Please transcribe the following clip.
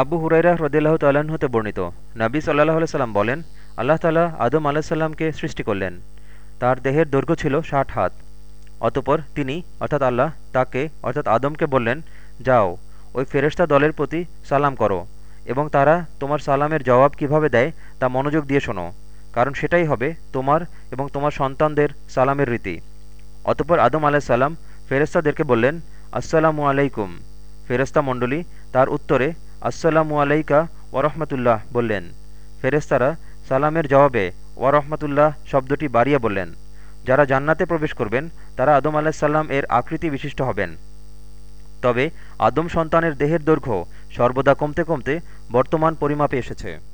আবু হুরাইরা হ্রদিল্লাহ তাল্লাহ্ন হতে বর্ণিত। নাবী সাল্লাহ সাল্লাম বলেন, আল্লাহ তালা আদম আলাহিসাল্লামকে সৃষ্টি করলেন। তার দেহের দৈর্ঘ্য ছিল ষাট হাত। অতপর তিনি, অর্থাৎ আল্লাহ, তাকে, অর্থাৎ আদমকে বললেন, যাও, ওই ফেরেশতা দলের প্রতি সালাম করো এবং তারা তোমার সালামের জবাব কীভাবে দেয় তা মনোযোগ দিয়ে শোনো, কারণ সেটাই হবে তোমার এবং তোমার সন্তানদের সালামের রীতি। অতপর আদম আলাহিসাল্লাম ফেরেস্তাদেরকে বললেন, আসসালামু আলাইকুম। ফেরেস্তা মণ্ডলী তার উত্তরে আসসালামু আলাইকা ওরহমতুল্লাহ বললেন। ফেরেস্তারা সালামের জবাবে ওয়ারহমতুল্লাহ শব্দটি বাড়িয়ে বললেন, যারা জান্নাতে প্রবেশ করবেন, তারা আদম আলাহিসাল্লাম এর আকৃতি বিশিষ্ট হবেন। তবে আদম সন্তানের দেহের দৈর্ঘ্য সর্বদা কমতে কমতে বর্তমান পরিমাপে এসেছে।